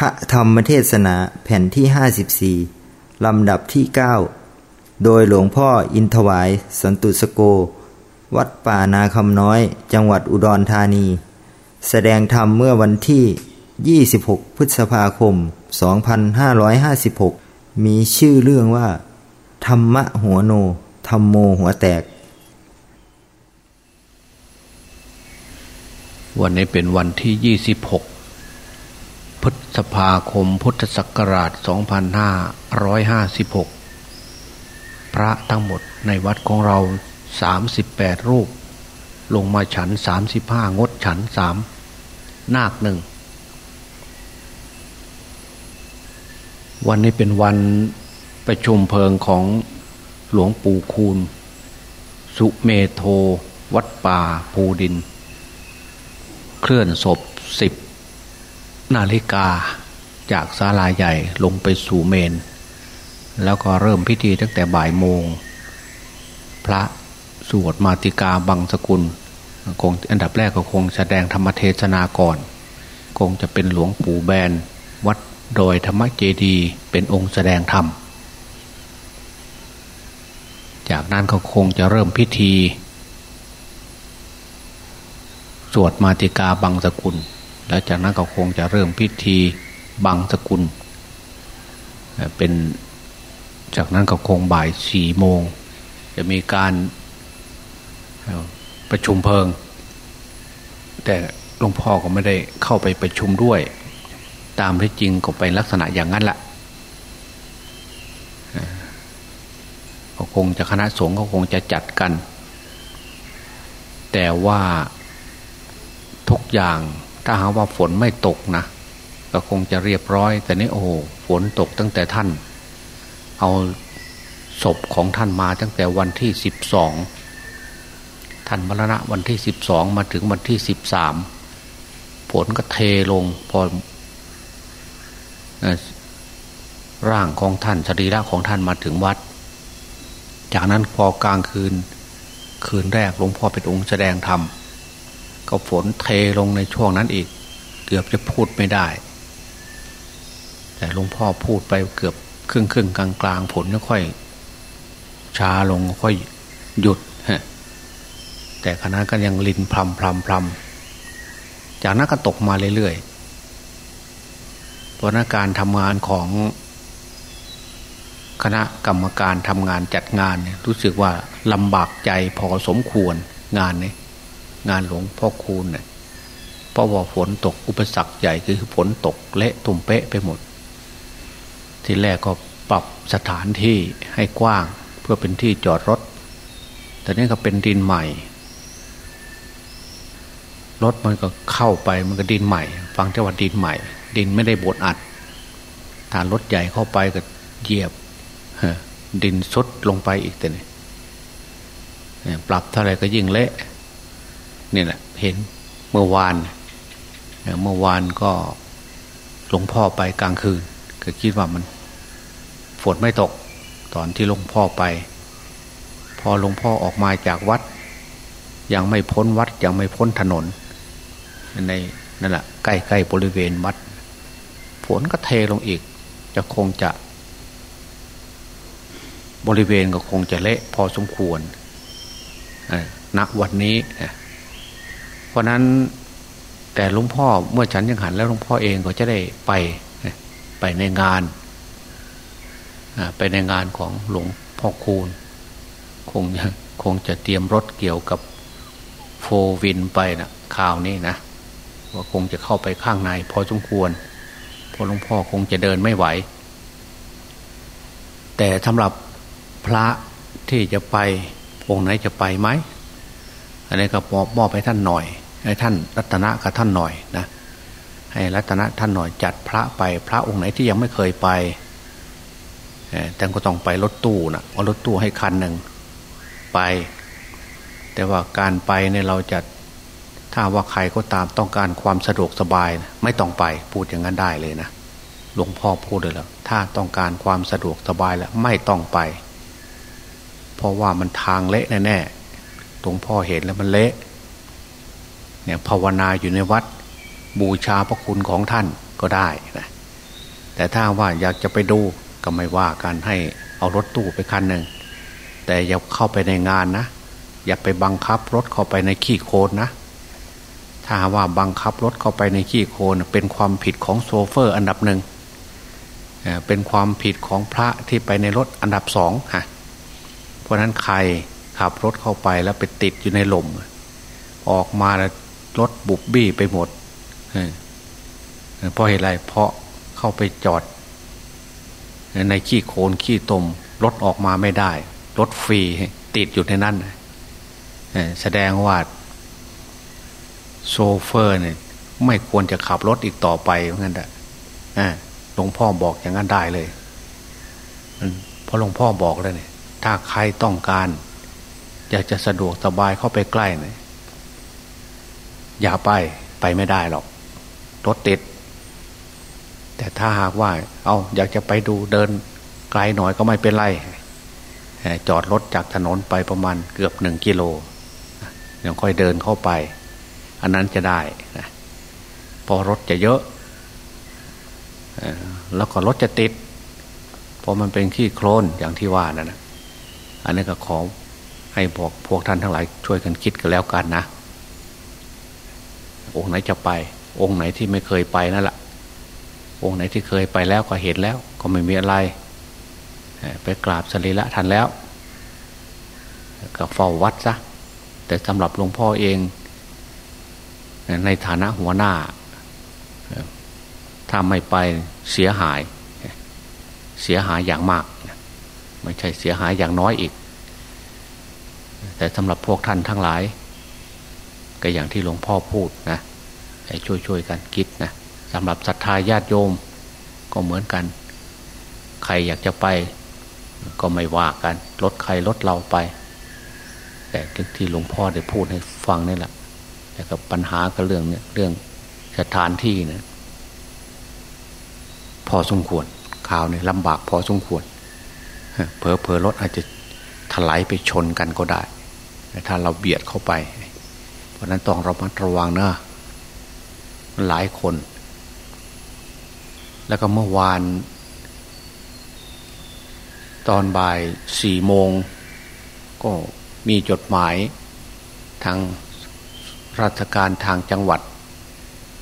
พระธรรมเทศนาแผ่นที่ 54 ลำดับที่ 9 โดยหลวงพ่ออินทวาย สันตุสโก วัดป่านาคำน้อย จังหวัดอุดรธานี แสดงธรรมเมื่อวันที่ 26 พฤษภาคม 2556 มีชื่อเรื่องว่า ธรรมะหัวโน ธรรมโมหัวแตก วันนี้เป็นวันที่ 26 พฤษภาคมพุทธศักราช 2556 พระทั้งหมดในวัดของเรา 38 รูป ลงมาฉัน 35 งดฉันสามนาคหนึ่ง วันนี้เป็นวันประชุมเพลิงของหลวงปู่คูณ สุเมโท วัดป่าภูดิน เคลื่อนศพสิบ นาฬิกาจากศาลาใหญ่ลงไปสู่เมน แล้วก็เริ่มพิธีตั้งแต่บ่ายโมง พระสวดมาติกาบังสกุลคงอันดับแรกก็คงแสดงธรรมเทศนาก่อน คงจะเป็นหลวงปู่แบน วัดโดยธรรมเจดีเป็นองค์แสดงธรรม จากนั้นก็คงจะเริ่มพิธี สวดมาติกาบังสกุล แล้วจากนั้นก็คงจะเริ่มพิธีบังสกุล เป็นจากนั้นก็คงบ่ายสี่โมง จะมีการประชุมเพลิง แต่หลวงพ่อก็ไม่ได้เข้าไปประชุมด้วย ตามที่จริงก็เป็นลักษณะอย่างนั้นแหละก็คงจะคณะสงฆ์ก็คงจะจัดกัน แต่ว่าทุกอย่าง ถ้าหาว่าฝนไม่ตกนะก็คงจะเรียบร้อย แต่นี่โอ้ฝนตกตั้งแต่ท่าน เอาศพของท่านมาตั้งแต่วันที่สิบสองท่านมรณะวันที่สิบสองมาถึงวันที่สิบสามฝนก็เทลงพอร่างของท่านสรีระของท่านมาถึงวัด จากนั้นพอกลางคืนคืนแรกหลวงพ่อเป็นองค์แสดงธรรม ก็ฝนเทลงในช่วงนั้นอีก เกือบจะพูดไม่ได้ แต่หลวงพ่อพูดไปเกือบครึ่งครึ่งกลางกลางฝนก็ค่อยช้าลงค่อยหยุดแต่คณะก็ยังลินพรำพรำพรำจากนั้นก็ตกมาเรื่อยๆเพราะนักการทำงานของคณะกรรมการทำงานจัดงานเนี่ยรู้สึกว่าลำบากใจพอสมควรงานเนี้ งานหลวงพ่อคูณเนี่ยเพราะว่าฝนตกอุปสรรคใหญ่คือฝนตกเละตุ่มเป๊ะไปหมด ทีแรกก็ปรับสถานที่ให้กว้างเพื่อเป็นที่จอดรถ แต่นี่ก็เป็นดินใหม่ รถมันก็เข้าไปมันก็ดินใหม่ ฟังจังหวัดดินใหม่ ดินไม่ได้บดอัดถ้ารถใหญ่เข้าไปก็เหยียบดินซดลงไปอีกแต่นี่ปรับเท่าไรก็ยิ่งเละ นี่แหละ เห็นเมื่อวานเมื่อวานก็หลวงพ่อไปกลางคืน ก็คิดว่ามันฝนไม่ตก ตอนที่หลวงพ่อไป พอหลวงพ่อออกมาจากวัด ยังไม่พ้นวัดยังไม่พ้นถนน ในนั่นแหละใกล้ๆบริเวณวัดฝนก็เทลงอีก จะคงจะ บริเวณก็คงจะเละพอสมควรณวันนี้ ราะนั้นแต่หลวงพ่อเมื่อฉันยังหันแล้วหลวงพ่อเองก็จะได้ไปไปในงานไปในงานของหลวงพ่อคูณ คงคงจะเตรียมรถเกี่ยวกับโฟวินไปนะข่าวนี้นะว่าคงจะเข้าไปข้างในพอสมควรเพราะหลวงพ่อคงจะเดินไม่ไหว แต่สำหรับพระที่จะไปองค์ไหนจะไปไหมอันนี้ก็มอบมอบให้ท่านหน่อย ให้ท่านรัตนะกับท่านหน่อยนะให้รัตนะท่านหน่อยจัดพระไปพระองค์ไหนที่ยังไม่เคยไปแต่ก็ต้องไปรถตู้นะเอารถตู้ให้คันหนึ่งไป แต่ว่าการไปเนี่ยเราจะถ้าว่าใครก็ตามต้องการความสะดวกสบายไม่ต้องไปพูดอย่างนั้นได้เลยนะหลวงพ่อพูดเลยแล้วถ้าต้องการความสะดวกสบายแล้วไม่ต้องไป เพราะว่ามันทางเละแน่หลวงพ่อเห็นแล้วมันเละ เนี่ยภาวนาอยู่ในวัดบูชาพระคุณของท่านก็ได้นะแต่ถ้าว่าอยากจะไปดูก็ไม่ว่ากันให้เอารถตู้ไปคันหนึ่งแต่อย่าเข้าไปในงานนะ อย่าไปบังคับรถเข้าไปในขี้โคลนนะ ถ้าว่าบังคับรถเข้าไปในขี้โคลนเป็นความผิดของโซเฟอร์อันดับหนึ่งเป็นความผิดของพระที่ไปในรถอันดับสองฮะเพราะนั้นใครขับรถเข้าไปแล้วไปติดอยู่ในหล่มออกมาแล้ว รถบุบบี้ไปหมดเพราะเหตุไรเพราะเข้าไปจอด ในขี้โคลนขี้ตมรถออกมาไม่ได้ รถฟรีติดอยู่ในนั้นแสดงว่าโซเฟอร์เนี่ยไม่ควรจะขับรถอีกต่อไปเพราะงั้นแหละหลวงพ่อบอกอย่างนั้นได้เลยเพราะหลวงพ่อบอกแล้วเนี่ย ถ้าใครต้องการ อยากจะสะดวกสบายเข้าไปใกล้เนี่ย อย่าไปไปไม่ได้หรอกรถติด แต่ถ้าหากว่า เอาอยากจะไปดูเดินไกลหน่อยก็ไม่เป็นไรจอดรถจากถนนไปประมาณเกือบหนึ่งกิโลยังค่อยเดินเข้าไป อันนั้นจะได้พอรถจะเยอะแล้วก็รถจะติดเพราะมันเป็นขี้โคลนอย่างที่ว่านั่นนะอันนี้ก็ขอให้บอกพวกท่านทั้งหลายช่วยกันคิดกันแล้วกันนะ องค์ไหนจะไป องค์ไหนที่ไม่เคยไปนั่นแหละองค์ไหนที่เคยไปแล้วก็เห็นแล้ว ก็ไม่มีอะไร ไปกราบสรีระท่านแล้ว ก็เฝ้าวัดซะแต่สำหรับหลวงพ่อเอง ในฐานะหัวหน้าถ้าไม่ไปเสียหาย เสียหายอย่างมาก ไม่ใช่เสียหายอย่างน้อยอีก แต่สำหรับพวกท่านทั้งหลาย ก็อย่างที่หลวงพ่อพูดนะช่วยช่วยกันคิดนะสำหรับศรัทธาญาติโยมก็เหมือนกัน ใครอยากจะไป ก็ไม่ว่ากันรถใครรถเราไป แต่ที่หลวงพ่อได้พูดให้ฟังนี่แหละแต่กับปัญหากับเรื่องเนี่ยเรื่องสถานที่เนี่ยพอสมควรข่าวเนี่ยลำบากพอสมควรเพอเพอรถอาจจะถลายไปชนกันก็ได้ถ้าเราเบียดเข้าไป เพราะนั้นต้องเรามัดระวังนะหลายคน แล้วก็เมื่อวาน ตอนบ่ายสี่โมง ก็มีจดหมายทางราชการทางจังหวัด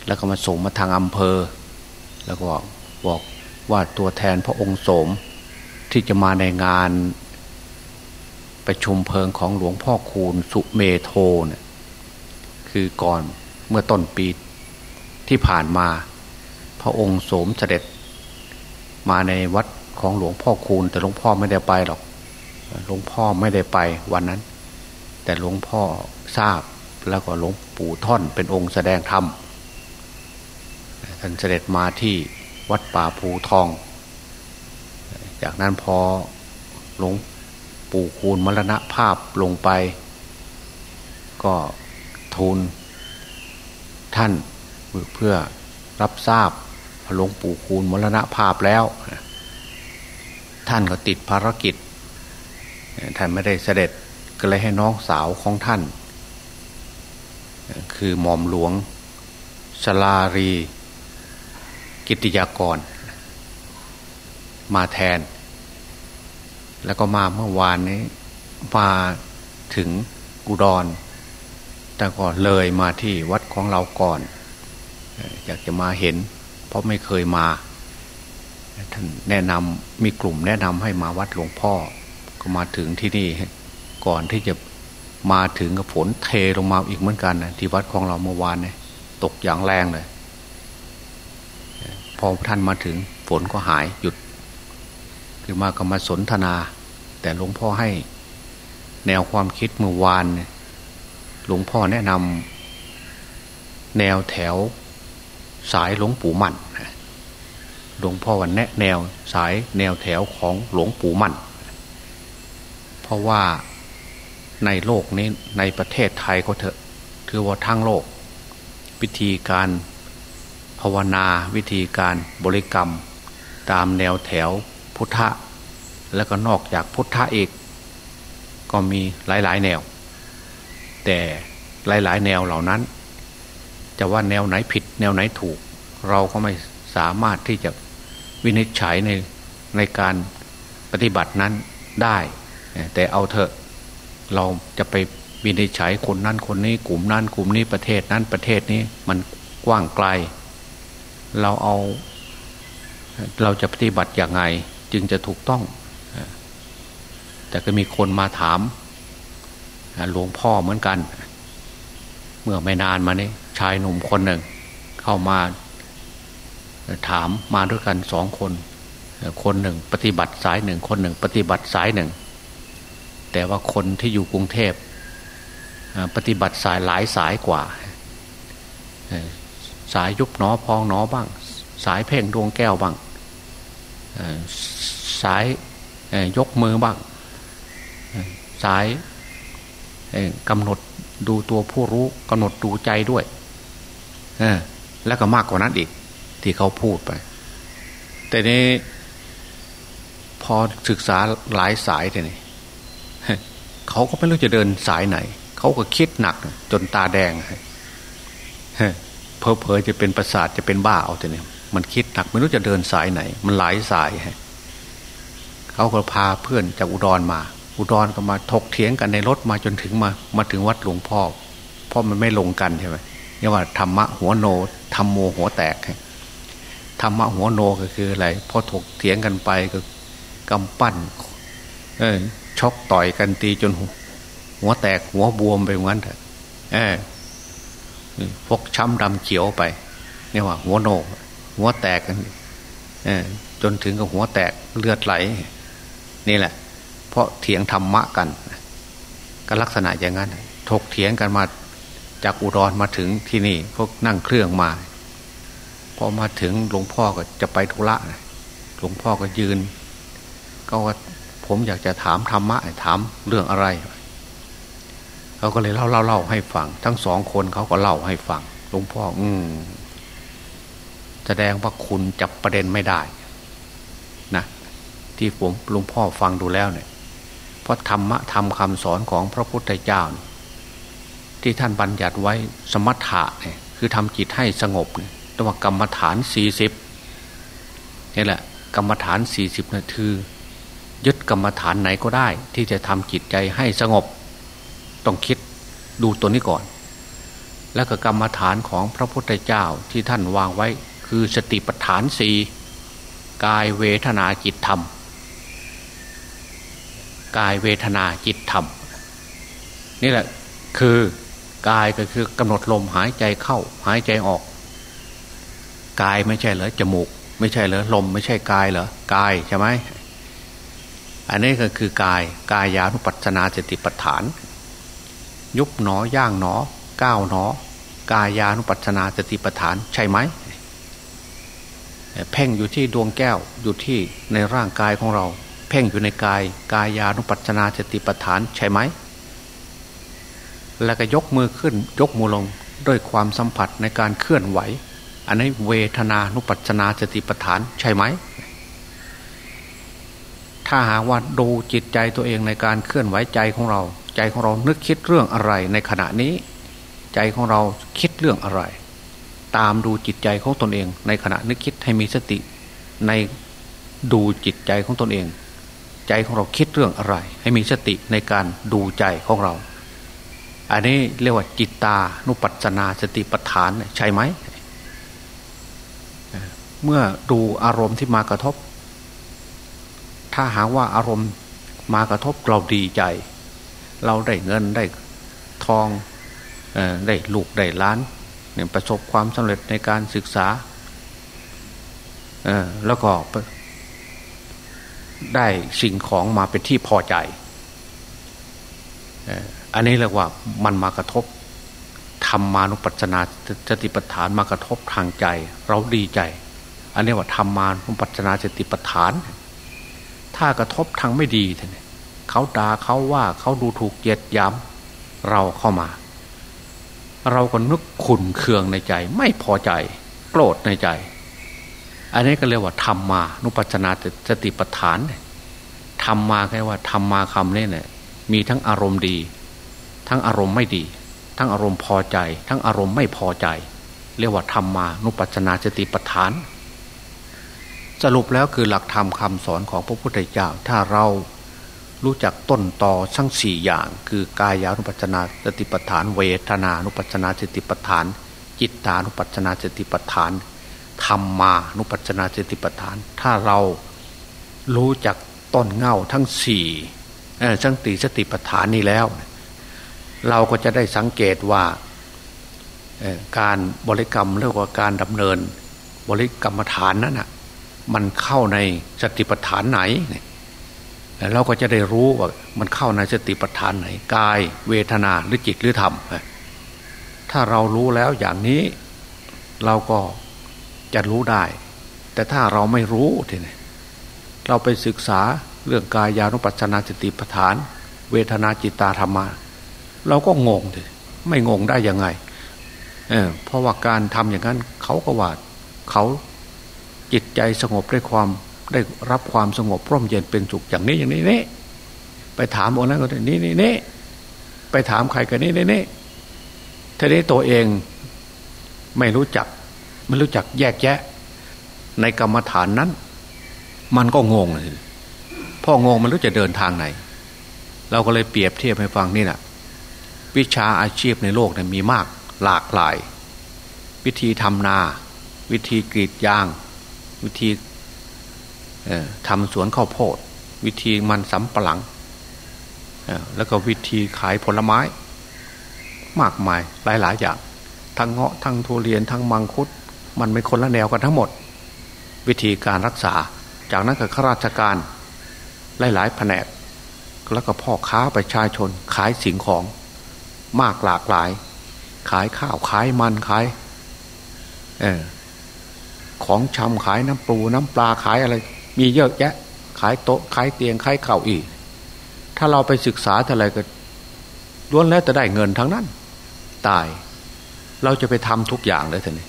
แล้วก็มาส่งมาทางอำเภอ แล้วก็บอกว่าตัวแทนพระองค์โสมที่จะมาในงานประชุมเพลิงของหลวงพ่อคูณสุเมโทเนี่ย คือก่อนเมื่อต้นปีที่ผ่านมา พระองค์โสมเสด็จ มาในวัดของหลวงพ่อคูณ แต่หลวงพ่อไม่ได้ไปหรอกหลวงพ่อไม่ได้ไปวันนั้น แต่หลวงพ่อทราบแล้วก็หลวงปู่ท่อนเป็นองค์แสดงธรรมท่านเสด็จมาที่วัดป่าภูทอง จากนั้นพอหลวงปู่คูณมรณะภาพลงไป ก็ ทูล ท่านเพื่อรับทราบหลวงปู่คูณมรณภาพแล้ว ท่านก็ติดภารกิจ ท่านไม่ได้เสด็จก็เลยให้น้องสาวของท่าน คือหม่อมหลวงชลารี กิติยากร มาแทน แล้วก็มาเมื่อวานนี้มาถึงกุดร แต่ก็เลยมาที่วัดของเราก่อน อยากจะมาเห็น เพราะไม่เคยมา ท่านแนะนำมีกลุ่มแนะนำให้มาวัดหลวงพ่อ ก็มาถึงที่นี่ ก่อนที่จะมาถึงกับฝนเทลงมาอีกเหมือนกันนะที่วัดของเราเมื่อวานเนี่ยตกอย่างแรงเลย พอท่านมาถึงฝนก็หายหยุด คือมาก็มาสนทนา แต่หลวงพ่อให้ แนวความคิดเมื่อวาน หลวงพ่อแนะนำแนวแถว สายหลวงปู่มั่นหลวงพ่อวันแนะแนวสายแนวแถวของหลวงปู่มั่น เพราะว่าในโลกนี้ในประเทศไทยก็เถอะคือว่าทั้งโลก วิธีการภาวนาวิธีการบริกรรม ตามแนวแถวพุทธะ แล้วก็นอกจากพุทธะอีก ก็มีหลาย ๆ แนว แต่หลาย ๆ แนวเหล่านั้น จะว่าแนวไหนผิด แนวไหนถูก เราก็ไม่สามารถที่จะวินิจฉัยในในการปฏิบัตินั้นได้ แต่เอาเถอะเราจะไปวินิจฉัยคนนั้นคนนี้กลุ่มนั้นกลุ่มนี้ประเทศนั้นประเทศนี้มันกว้างไกล เราเอา เราจะปฏิบัติอย่างไงจึงจะถูกต้อง แต่ก็มีคนมาถาม หลวงพ่อเหมือนกัน เมื่อไม่นานมานี้ชายหนุ่มคนหนึ่ง เข้ามาถามมาด้วยกันสองคน คนหนึ่ง ปฏิบัติสายหนึ่ง คนหนึ่ง ปฏิบัติสายหนึ่ง แต่ว่าคนที่อยู่กรุงเทพปฏิบัติสายหลายสายกว่า สายยุบหนอพองหนอบ้าง สายเพ่งดวงแก้วบ้างสายยกมือบ้าง สาย กำหนดดูตัวผู้รู้กำหนดดูใจด้วยแล้วก็มากกว่านั้นอีก ที่เขาพูดไป แต่นี้พอศึกษาหลายสายทีนี้เขาก็ไม่รู้จะเดินสายไหน เขาก็คิดหนัก จนตาแดงเพอเพอจะเป็นประสาทจะเป็นบ้าเอาแต่เนี่ยมันคิดหนักไม่รู้จะเดินสายไหน มันหลายสายเขาก็พาเพื่อนจากอุดรมา อุดรก็มาถกเถียงกันในรถมาจนถึงมามาถึงวัดหลวงพ่อเพราะมันไม่ลงกันใช่ไหมเรียกว่าธรรมะหัวโนธรรมโมหัวแตกธรรมะหัวโนก็คืออะไรพอถกเถียงกันไปก็กำปั้นเออชกต่อยกันตีจนหัวแตกหัวบวมไปงั้นเถอะเออพกช้ำดำเขียวไปเนี่ยว่า หัวโน หัวแตกกันจนถึงกับหัวแตกเลือดไหล นี่แหละ ราะเถียงธรรมะกันก็ลักษณะอย่างนั้น ถกเถียงกันมาจากอุดรมาถึงที่นี่ พวกนั่งเครื่องมาพอมาถึงหลวงพ่อก็จะไปธุระหลวงพ่อก็ยืน ก็ว่าผมอยากจะถามธรรมะถามเรื่องอะไรเขาก็เลยเล่าเล่าเล่าให้ฟัง ทั้งสองคนเขาก็เล่าให้ฟัง หลวงพ่อ อืมแสดงว่าคุณจับประเด็นไม่ได้ นะที่ผมหลวงพ่อฟังดูแล้วเนี่ย เพราะธรรมะธรรมคำสอนของพระพุทธเจ้า ที่ท่านบัญญัติไว้สมถะเนี่ยคือทำจิตให้สงบเนี่ยตัวกรรมฐานสี่สิบนี่แหละ กรรมฐานสี่สิบนะคือยึดกรรมฐานไหนก็ได้ ที่จะทำจิตใจให้สงบ ต้องคิดดูตัวนี้ก่อน แล้วก็กรรมฐานของพระพุทธเจ้าที่ท่านวางไว้คือสติปัฏฐานสี่กายเวทนาจิตธรรม กายเวทนาจิตธรรม นี่แหละคือกายก็คือกำหนดลมหายใจเข้า หายใจออก กายไม่ใช่เหรอจมูก ไม่ใช่เหรอลม ไม่ใช่กายเหรอกายใช่ไหมอันนี้ก็คือกายกายานุปัสนาสติปัฏฐาน ยุบหนอย่างหนอก้าวหนอ กายานุปัสนาสติปัฏฐานใช่ไหมเพ่งอยู่ที่ดวงแก้วอยู่ที่ในร่างกายของเรา เพ่งอยู่ในกายกายานุปัจนาสติปัฏฐานใช่ไหม แล้วก็ยกมือขึ้นยกมือลงด้วยความสัมผัสในการเคลื่อนไหว อันนี้เวทนานุปัจนาสติปัฏฐานใช่ไหม ถ้าหาว่าดูจิตใจตัวเองในการเคลื่อนไหวใจของเรา ใจของเรานึกคิดเรื่องอะไรในขณะนี้ ใจของเราคิดเรื่องอะไร ตามดูจิตใจของตนเอง ในขณะนึกคิดให้มีสติในดูจิตใจของตนเอง ใจของเราคิดเรื่องอะไร ให้มีสติในการดูใจของเรา อันนี้เรียกว่าจิตตานุปัสนาสติปัฏฐานใช่ไหมเมื่อดูอารมณ์ที่มากระทบ ถ้าหาว่าอารมณ์มากระทบเราดีใจ เราได้เงินได้ทองได้ลูกได้ล้านเนี่ยประสบความสำเร็จในการศึกษาแล้วก็ ได้สิ่งของมาเป็นที่พอใจ อันนี้เรียกว่ามันมากระทบธรรมานุปัจนาสติปัฏฐานมากระทบทางใจ เราดีใจ อันนี้ว่าธรรมานุปัจนาสติปัฏฐาน ถ้ากระทบทางไม่ดีท่านเขาด่าเขาว่าเขาดูถูกเกียดย้ำเราเข้ามา เราก็นึกขุนเคืองในใจ ไม่พอใจ โกรธในใจ อันนี้ก็เรียกว่าธรรมา นุปัจนาสติปัฏฐานธรรมมาแค่ว่าธรรมมาคำนี้เนี่ยมีทั้งอารมณ์ดี ทั้งอารมณ์ไม่ดี ทั้งอารมณ์พอใจ ทั้งอารมณ์ไม่พอใจ เรียกว่าธรรมานุปัจนาสติปัฏฐาน สรุปแล้วคือหลักธรรมคาสอนของพระพุทธเจ้าถ้าเรารู้จักต้นต่อทั้งสี่อย่าง คือกายานุปัจนาสติปัฏฐาน เวทนานุปัจนาสติปัฏฐาน จิตตานุปัจนาสติปัฏฐาน ธรรมานุปัจนาสติปัฏฐาน ถ้าเรารู้จักต้นเง่าทั้งสี่ทั้งตีสติปัฏฐานนี้แล้ว เราก็จะได้สังเกตว่าการบริกรรมเรียกว่าการดำเนิน บริกรรมฐานนั้นอะมันเข้าในสติปัฏฐานไหนเราก็จะได้รู้ว่ามันเข้าในสติปัฏฐานไหนกาย เวทนาหรือจิตหรือธรรมถ้าเรารู้แล้วอย่างนี้ เราก็ จะรู้ได้ แต่ถ้าเราไม่รู้ทีนี้เราไปศึกษาเรื่องกายานุปัจนาสติปัฏฐาน เวทนาจิตตาธรรมา เราก็งงทีไม่งงได้ยังไงเเพราะว่าการทำอย่างนั้นเขาก็ว่าเขาจิตใจสงบได้ความได้รับความสงบร่มเย็นเป็นสุขอย่างนี้อย่างนี้นี่ไปถามองค์นั้นก็ได้นี่นี่นี่ไปถามใครกันนี่นี่นี่ทีนี้ตัวเองไม่รู้จัก ไม่รู้จักแยกแยะ ในกรรมฐานนั้น มันก็งงเลยพ่องงมันรู้จะเดินทางไหน เราก็เลยเปรียบเทียบให้ฟังนี่นะวิชาอาชีพในโลกเนี่ยมีมากหลากหลาย วิธีทำนา วิธีกรีดยาง วิธีทำสวนข้าวโพด วิธีมันสำปะหลัง แล้วก็วิธีขายผลไม้ มากมายหลายๆอย่าง ทั้งเงาะทั้งทุเรียนทั้งมังคุด มันเป็นคนละแนวกันทั้งหมด วิธีการรักษา จากนั้นก็ข้าราชการหลายๆแผนก แล้วก็พ่อค้าประชาชนขายสิ่งของ มากหลากหลาย ขายข้าวขายมันขายเออของชำขายน้ำปูน้ำปลาขายอะไร มีเยอะแยะ ขายโต๊ะขายเตียงขายเข่าอีก ถ้าเราไปศึกษาอะไรก็ล้วนแล้วจะได้เงินทั้งนั้น ตาย เราจะไปทำทุกอย่างเลยท่านี่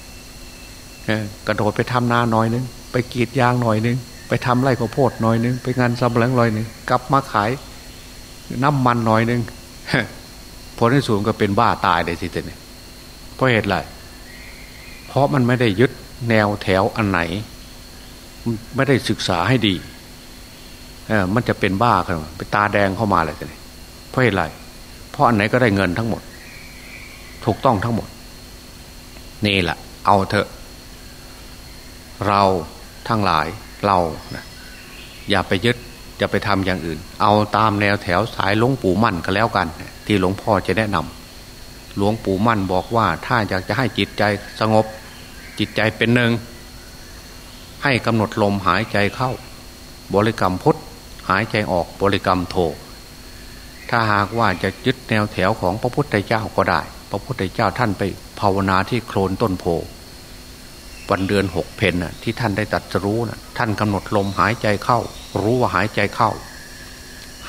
กระโดดไปทำนาหน่อยนึง ไปกรีดยางหน่อยนึง ไปทำไร่ข้าวโพดหน่อยนึง ไปงานซับแหลงหน่อยนึง กลับมาขายน้ำมันหน่อยนึงผลที่สูงก็เป็นบ้าตายเลยสิท่นี่เพราะเหตุไรเพราะมันไม่ได้ยึดแนวแถวอันไหน ไม่ได้ศึกษาให้ดีเออมันจะเป็นบ้าขึ้นไปตาแดงเข้ามาเลยทีนี้เพราะอะไรเพราะอันไหนก็ได้เงินทั้งหมด ถูกต้องทั้งหมด นี่แหละเอาเถอะ เราทั้งหลายเรานะอย่าไปยึดอย่าไปทำอย่างอื่น เอาตามแนวแถวสายหลวงปู่มั่นก็แล้วกัน ที่หลวงพ่อจะแนะนำหลวงปู่มั่นบอกว่าถ้าอยากจะให้จิตใจสงบ จิตใจเป็นหนึ่ง ให้กำหนดลมหายใจเข้า บริกรรมพุทหายใจออกบริกรรมโทถ้าหากว่าจะยึดแนวแถวของพระพุทธเจ้าก็ได้ พระพุทธเจ้าท่านไปภาวนาที่โคลนต้นโพ วันเดือนหกเพนน่ะที่ท่านได้ตัดรู้น่ะท่านกำหนดลมหายใจเข้า รู้ว่าหายใจเข้า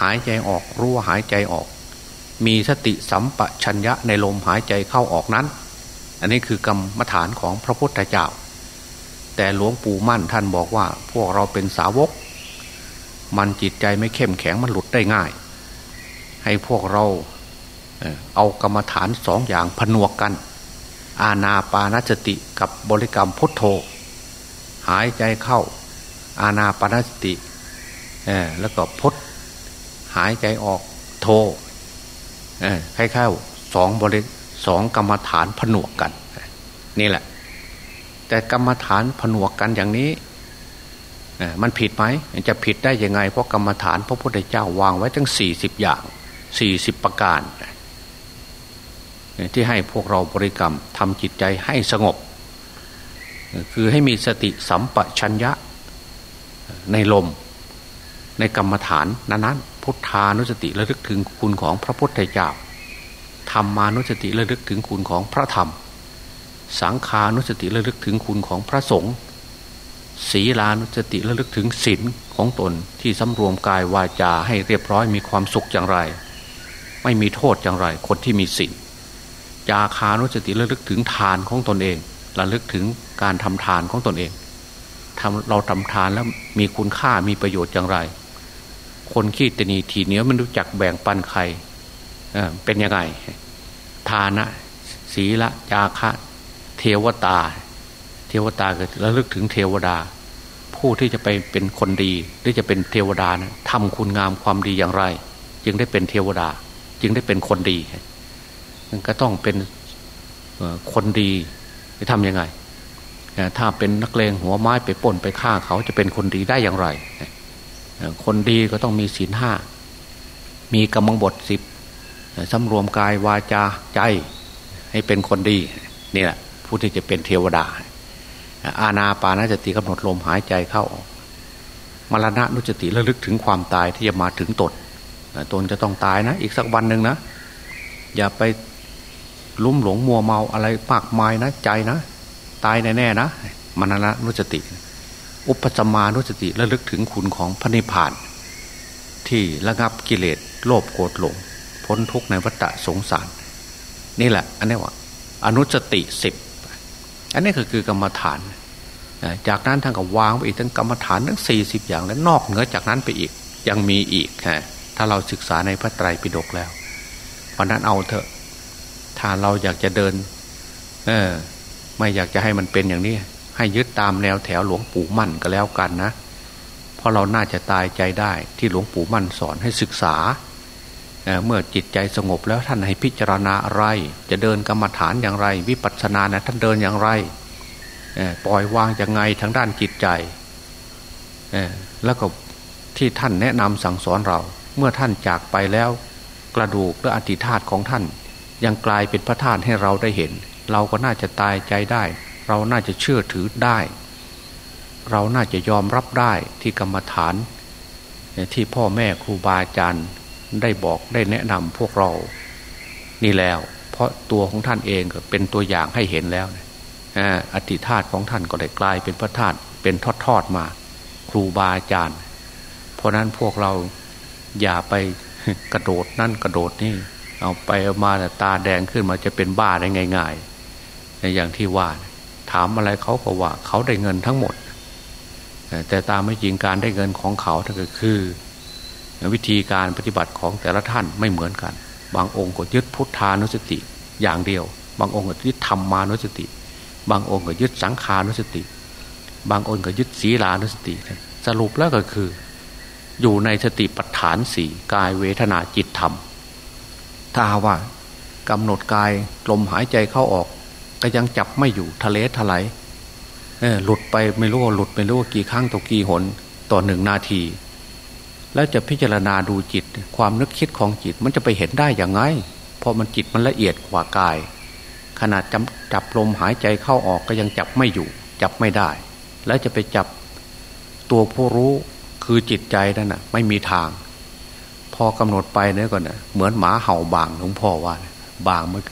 หายใจออกรู้ว่าหายใจออก มีสติสัมปชัญญะในลมหายใจเข้าออกนั้น อันนี้คือกรรมฐานของพระพุทธเจ้า แต่หลวงปู่มั่นท่านบอกว่า พวกเราเป็นสาวก มันจิตใจไม่เข้มแข็งมันหลุดได้ง่าย ให้พวกเราเอากรรมฐานสองอย่างผนวกกัน อาณาปานสติกับบริกรรมพุทโธ หายใจเข้า อาณาปานสติแล้วก็พุทหายใจออกโทคล้ายๆสองบริสองกรรมฐานผนวกกัน นี่แหละ แต่กรรมฐานผนวกกันอย่างนี้มันผิดไหมจะผิดได้ยังไงเพราะกรรมฐานพระพุทธเจ้าวางไว้ทั้งสี่สิบอย่างสี่สิบประการ ที่ให้พวกเราบริกรรมทำจิตใจให้สงบ คือให้มีสติสัมปชัญญะในลมในกรรมฐานนั้นๆพุทธานุสติระลึกถึงคุณของพระพุทธเจ้าธรรมานุสติระลึกถึงคุณของพระธรรม สังขานุสติระลึกถึงคุณของพระสงฆ์ศีลานุสติระลึกถึงศีลของตนที่สำรวมกายวาจาให้เรียบร้อยมีความสุขอย่างไร ไม่มีโทษอย่างไร คนที่มีศีล จาคานุสติระลึกถึงทานของตนเองระลึกถึงการทำทานของตนเองทำเราทำทานแล้วมีคุณค่ามีประโยชน์อย่างไร คนขี้ตนีทีเนี้ยมันรู้จักแบ่งปันใครเเป็นยังไง ทานะ ศีละจาคะ เทวตา เทวตาก็ระลึกถึงเทวดา ผู้ที่จะไปเป็นคนดีหรือจะเป็นเทวดานะทำคุณงามความดีอย่างไร จึงได้เป็นเทวดา จึงได้เป็นคนดี ก็ต้องเป็นคนดีจะทำยังไง ถ้าเป็นนักเลงหัวไม้ไปป่นไปฆ่าเขาจะเป็นคนดีได้อย่างไร คนดีก็ต้องมีศีลห้า มีกำมังบทสิบสำรวมกายวาจาใจ ให้เป็นคนดี นี่แหละผู้ที่จะเป็นเทวดา อาณาปานาจติกำหนดลมหายใจเข้าออกมรณะนุจติระลึกถึงความตายที่จะมาถึงตนตนจะต้องตายนะ อีกสักวันหนึ่งนะ อย่าไป ลุ่มหลงมัวเมาอะไรปากไม้นะ ใจนะ ตายแน่ๆนะมรณะนุจติ อุปจมานุจติระลึกถึงคุณของพระนิพพาน ที่ระงับกิเลสโลภโกรธหลง พ้นทุกข์ในวัฏสงสาร นี่แหละ อันนี้ว่า อนุสติสิบอันนี้ก็คือกรรมฐาน จากนั้นท่านก็วางไปอีกทั้งกรรมฐานทั้งสี่สิบอย่างและนอกเหนือจากนั้นไปอีกยังมีอีกฮะถ้าเราศึกษาในพระไตรปิฎกแล้วเพราะนั้นเอาเถอะ ถ้าเราอยากจะเดิน เออ ไม่อยากจะให้มันเป็นอย่างนี้ ให้ยึดตามแนวแถวหลวงปู่มั่นก็แล้วกันนะเพราะเราน่าจะตายใจได้ที่หลวงปู่มั่นสอนให้ศึกษาเเมื่อจิตใจสงบแล้วท่านให้พิจารณาอะไร จะเดินกรรมฐานอย่างไร วิปัสสนานะท่านเดินอย่างไรปล่อยวางยังไงทางด้านจิตใจแล้วก็ที่ท่านแนะนำสั่งสอนเรา เมื่อท่านจากไปแล้ว กระดูกและอธิธาตของท่าน ยังกลายเป็นพระธาตุให้เราได้เห็น เราก็น่าจะตายใจได้ เราน่าจะเชื่อถือได้ เราน่าจะยอมรับได้ที่กรรมฐาน ที่พ่อแม่ครูบาอาจารย์ได้บอกได้แนะนำพวกเรา นี่แล้ว เพราะตัวของท่านเองก็เป็นตัวอย่างให้เห็นแล้วอธิธาตของท่านก็ได้กลายเป็นพระธาตุเป็นทอดๆมา ครูบาอาจารย์ เพราะนั้นพวกเราอย่าไปกระโดดนั่นกระโดดนี่ เอาไปเอามาแต่ตาแดงขึ้นมาจะเป็นบ้าได้ง่ายๆในอย่างที่ว่า ถามอะไรเขาก็ว่า เขาได้เงินทั้งหมด แต่ตามไม่จริงการได้เงินของเขาถ้าก็คือ วิธีการปฏิบัติของแต่ละท่านไม่เหมือนกัน บางองค์ก็ยึดพุทธานุสติอย่างเดียว บางองค์ก็ยึดธรรมานุสติ บางองค์ก็ยึดสังขานุสติ บางองค์ก็ยึดศีลานุสติ สรุปแล้วก็คือ อยู่ในสติปัฏฐานสี่กายเวทนาจิตธรรม ถ้าว่ากำหนดกายลมหายใจเข้าออก ก็ยังจับไม่อยู่ทะเลทลายหลุดไปไม่รู้ว่าหลุดไม่รู้ว่ากี่ครั้งต่อกี่หนต่อหนึ่งนาที แล้วจะพิจารณาดูจิต ความนึกคิดของจิตมันจะไปเห็นได้อย่างไงเพราะมันจิตมันละเอียดกว่ากาย ขนาดจับจับลมหายใจเข้าออกก็ยังจับไม่อยู่ จับไม่ได้ แล้วจะไปจับตัวผู้รู้คือจิตใจนั่นน่ะ ไม่มีทาง อกำหนดไปเนี่ยก่อนน่ะเหมือนหมาเห่าบางหลวงพ่อว่าบางมัน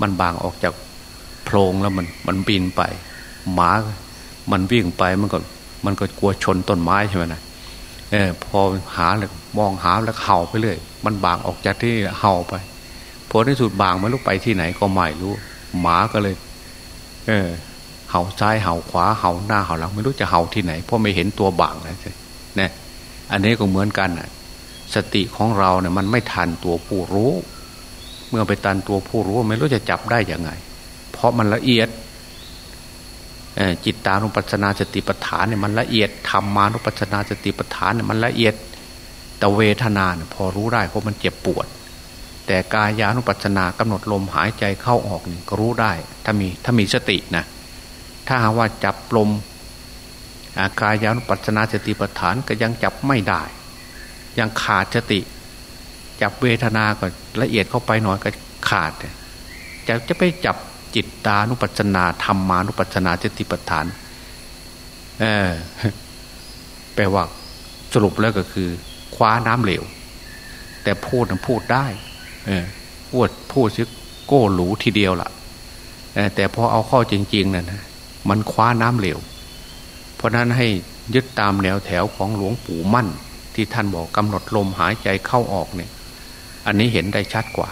มันบางออกจากโพรงแล้วมันมันบินไป หมามันวิ่งไปมันก็มันก็กลัวชนต้นไม้ใช่ไหมนะเออพอหาเลยมองหาแล้วเห่าไปเรื่อยมันบางออกจากที่เห่าไปพอที่สุดบางไม่รู้ไปที่ไหนก็ไม่รู้ หมาก็เลย เออ เห่าซ้ายเห่าขวาเห่าหน้าเห่าหลัง ไม่รู้จะเห่าที่ไหนเพราะไม่เห็นตัวบางนะใช่นะอันนี้ก็เหมือนกันนะ สติของเราเนี่ยมันไม่ทันตัวผู้รู้ เมื่อไปตันตัวผู้รู้ไม่รู้จะจับได้ยังไง เพราะมันละเอียดจิตตานุปัสนาสติปัฏฐานเนี่ยมันละเอียดธรรมานุปัสนาสติปัฏฐานเนี่ยมันละเอียดแต่เวทนาเนี่ยพอรู้ได้เพราะมันเจ็บปวด แต่กายานุปัสนากำหนดลมหายใจเข้าออกนี่ก็รู้ได้ ถ้ามีถ้ามีสตินะถ้าหาว่าจับลมกายานุปัสนาสติปัฏฐานก็ยังจับไม่ได้ ยังขาดสติ จับเวทนาก็ละเอียดเข้าไปหน่อยก็ขาดจะจะไปจับจิตตานุปัสนาธรรมานุปัสนาสติปัฏฐาน เออแปลว่าสรุปแล้วก็คือ คว้าน้ำเหลว แต่พูดนะพูดได้ เออพูดพูดซึโก้หรูทีเดียวละ่ะแต่พอเอาข้อจริงๆนะ่ะมันคว้าน้ำเหลว เพราะนั้นให้ยึดตามแนวแถวของหลวงปู่มั่น ที่ท่านบอกกำหนดลมหายใจเข้าออกเนี่ย อันนี้เห็นได้ชัดกว่า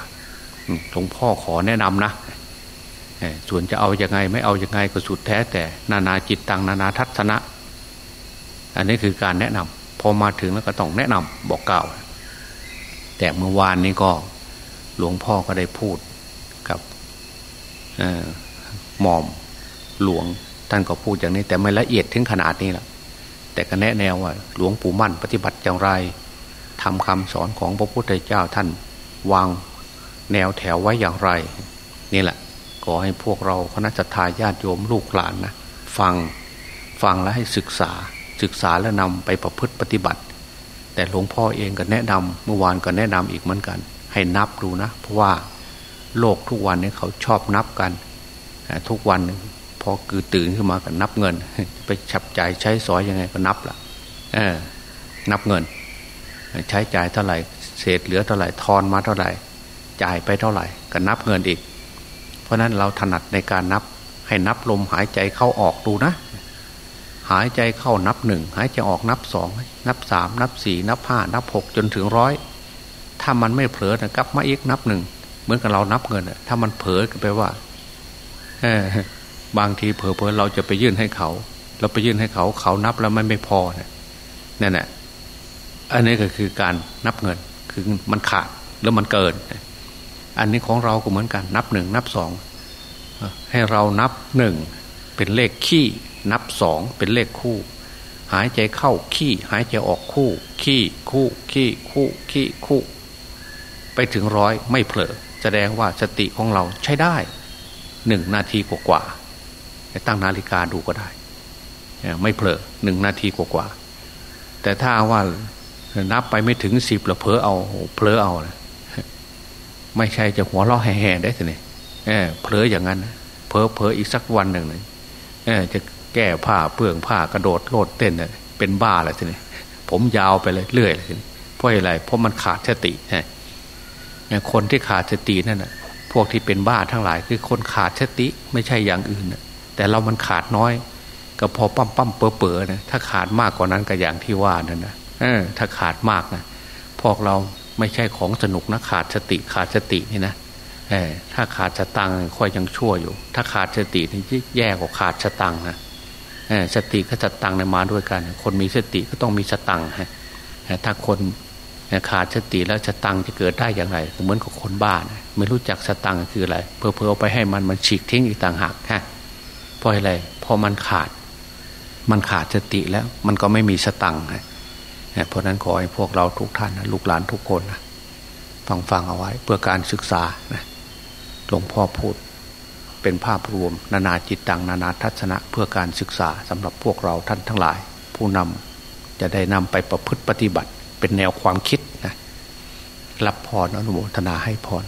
หลวงพ่อขอแนะนำนะส่วนจะเอาอยัางไงไม่เอาอยัางไงก็สุดแท้แต่ นานาจิตตังนานาทัศนะ อันนี้คือการแนะนำพอมาถึงแล้วก็ต้องแนะนำบอกกล่าว แต่เมื่อวานนี้ก็หลวงพ่อก็ได้พูดกับหม่อมหลวงท่านก็พูดอย่างนี้ แต่ไม่ละเอียดถึงขนาดนี้แหละ แต่ก็แนะแนวว่าหลวงปู่มั่นปฏิบัติอย่างไรทำคำสอนของพระพุทธเจ้าท่านวางแนวแถวไว้อย่างไร นี่แหละขอให้พวกเราคณะทาญาติโยมลูกหลานนะฟังฟังแล้วให้ศึกษาศึกษาแล้วนำไปประพฤติปฏิบัติ แต่หลวงพ่อเองก็แนะนำเมื่อวานก็แนะนำอีกเหมือนกัน ให้นับดูนะ เพราะว่าโลกทุกวันนี้เขาชอบนับกัน ทุกวัน พอคือตื่นขึ้นมาก็นับเงิน ไปฉับใจใช้สอยยังไงก็นับละ่ะนับเงิน ใช้จ่ายเท่าไหร่ เศษเหลือเท่าไหร่ทอนมาเท่าไหร่ จ่ายไปเท่าไหร่ ก็นับเงินอีก เพราะนั้นเราถนัดในการนับ ให้นับลมหายใจเข้าออกดูนะ หายใจเข้านับหนึ่งหายใจออกนับสองนับสามนับสี่นับห้านับหกจนถึงร้อยถ้ามันไม่เผลอนะกลับมาอีกนับหนึ่งเหมือนกับเรานับเงินถ้ามันเผลอก็แปลว่า บางทีเผลอๆเราจะไปยื่นให้เขา เราไปยื่นให้เขาเขานับแล้วมันไม่พอเนี่ยนั่นแหละอันนี้ก็คือการนับเงินคือมันขาดหรือมันเกิน อันนี้ของเราก็เหมือนกัน นับหนึ่งนับสองให้เรานับหนึ่งเป็นเลขขี้ นับสองเป็นเลขคู่ หายใจเข้าขี้หายใจออกคู่ ขี้คู่ขี้คู่ขี้คู่ ไปถึงร้อยไม่เผลอแสดงว่าสติของเราใช้ได้หนึ่งนาทีกว่า ตั้งนาฬิกาดูก็ได้ ไม่เผลอหนึ่งนาทีกว่าแต่ถ้าว่านับไปไม่ถึงสิบละเพลอเอาเพลอเอาไม่ใช่จะหัวเราะแห่ๆได้สิเนี่ยเพลออย่างนั้นเพลอเพลออีกสักวันหนึ่งเลยจะแก้ผ้าเปลืองผ้ากระโดดโลดเต้นเป็นบ้าอะไรทีนี้ผมยาวไปเลยเรื่อยเลยทีนี้เพราะอะไรเพราะมันขาดสติฮะคนที่ขาดสตินั่นแหะพวกที่เป็นบ้าทั้งหลายคือคนขาดสติไม่ใช่อย่างอื่นน่ะ แต่เรามันขาดน้อย ก็พอปั้มปั้มเป๋อเป๋อนะถ้าขาดมากกว่านั้นก็อย่างที่ว่านั่นนะออถ้าขาดมากนะพวกเราไม่ใช่ของสนุกนะขาดสติขาดสตินี่นะถ้าขาดสตังค่อยยังชั่วอยู่ ถ้าขาดสตินี่แย่กว่าขาดสตังนะสติกับสตังเนี่ยมาด้วยกัน คนมีสติก็ต้องมีสตังฮะถ้าคนขาดสติแล้วสตังจะเกิดได้อย่างไรเหมือนกับคนบ้านไม่รู้จักสตังคืออะไรเพอเพอเอาไปให้มันมันฉีกทิ้งอีกต่างหากฮะ เพราะอะไรเพอมันขาด มันขาดสติแล้ว มันก็ไม่มีสตังค์เพราะนั้นขอให้พวกเราทุกท่านนะลูกหลานทุกคนนะฟังฟังเอาไว้เพื่อการศึกษานะหลวงพ่อพูดเป็นภาพรวม นานาจิตตังนานาทัศนะเพื่อการศึกษาสำหรับพวกเราท่านทั้งหลาย ผู้นำจะได้นำไปประพฤติปฏิบัติเป็นแนวความคิดนะรับพรอนุโมทนาให้พร